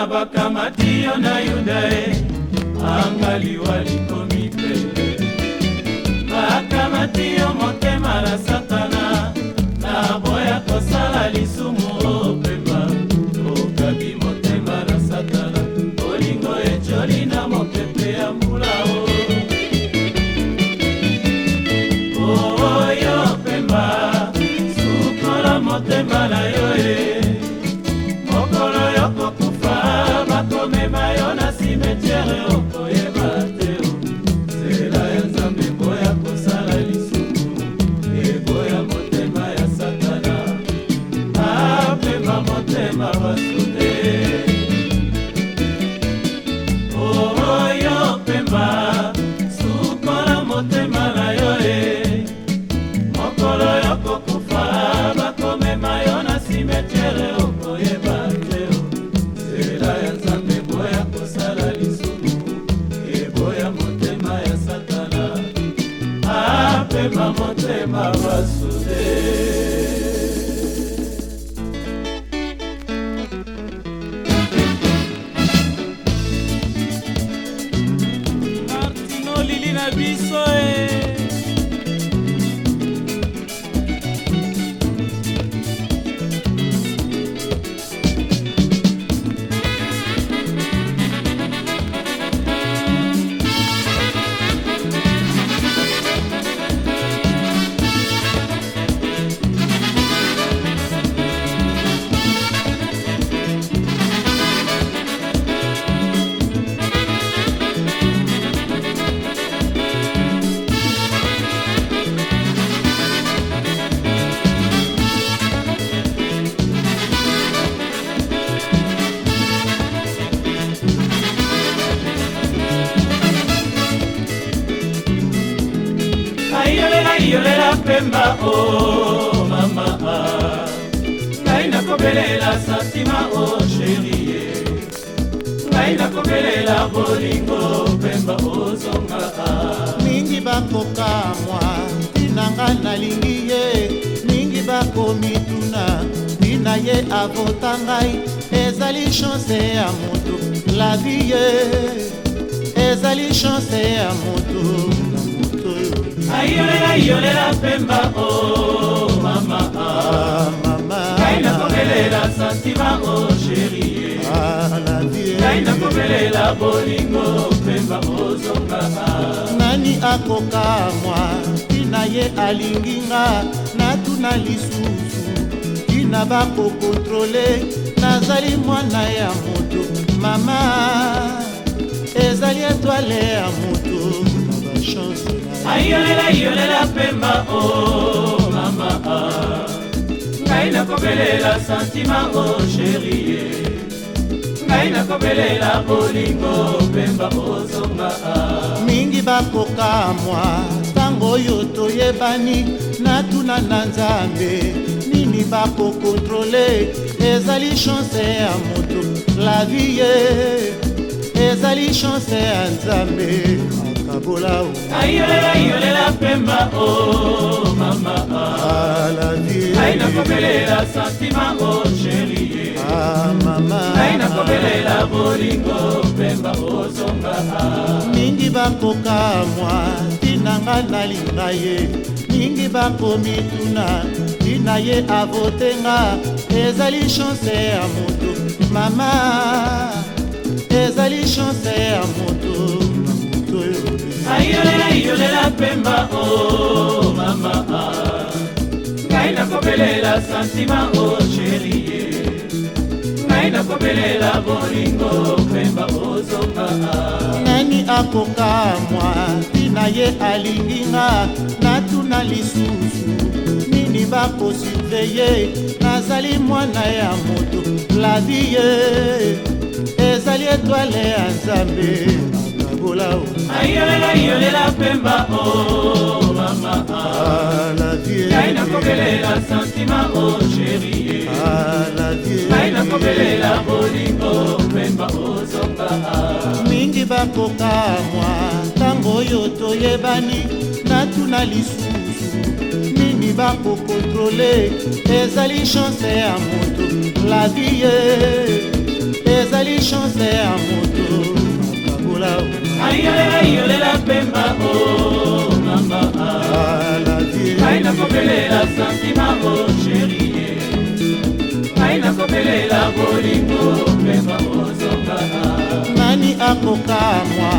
wana bakamati yo na yuda ye angali walikomi mpe bakamati yo motema na satana na boya kosala lisumu opema ngai yolela pemba o mama ngai nakobelela santima o sherie ngai nakobelela bolingo pemba ozonga mingi bakoka mwa ntinanga nalingi ye mingi bakomituna ntina ye avota ngai ezali chanse ya moto la vie ezali chanse ya moto ayolela yolela pemba o mama ngai nakomelela santima o sherie ngai nakomelela bolingo pemba ozonga nani akoka mwa tina ye alingi nga natuna lisusu tina bakokontrole nazali mwana ya moto mama ezali etwale ya moto ayolela yolela pemba o oh, mama ngai nakobelela santima o oh, sherie ngai nakobelela bolingo pemba ozonga oh, mingi bakoka mwa ntango oyo toyebani natuna na nzambe nini bakokontrole ezali chanse ya moto la vie ezali chanse ya nzambe abola o ayolela ayolela pemba o oh, mama aladi ai nakobelela santima o oh, sherie ah, mama ai nakobelela bolingo pemba ozonga oh, mingi bakoka mwa tinanga nalinga ye mingi bakomituna tina ye avotenga ezali chanse ya moto mama ezali chanse ya moto na moto oyo ayolela ayolela pemba o oh, mama ngai nakobelela santima o oh, sherie ngai nakobelela bolingo pemba ozonga oh, nani akokamwa tina ye alinginga natuna lisusu nini bakosurveye nazali mwana ya moto lavie ezali etwale ya nzambe lokola ayolela yolela pemba o oh, mama ngai nakobelela santima o oh, sherie ngai nakobelela bolingo pemba ozonga oh, mingi bakoka mwa ntango oyo toyebani natuna lisusu nini bakokontrole ezali chanse ya moto la vie ezali chanse ya moto ayolela ayolela pemba o oh, mama ngai nakopelela santima o oh, sherie ngai nakopelela bolingo pemba ozonga oh, nani akokamwa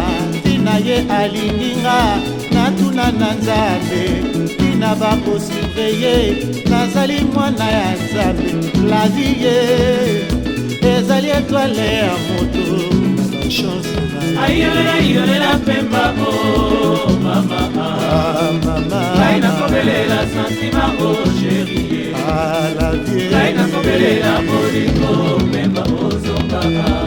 tina ye alinginga natuna na nzambe tina bakosurveye nazali mwana ya nzambe lavi ye ezali etwale ya moto chose ayolera ilolera pemba o mama ngai nakobelela santima o sherie ngai nakobelela bolingo pemba ozongaa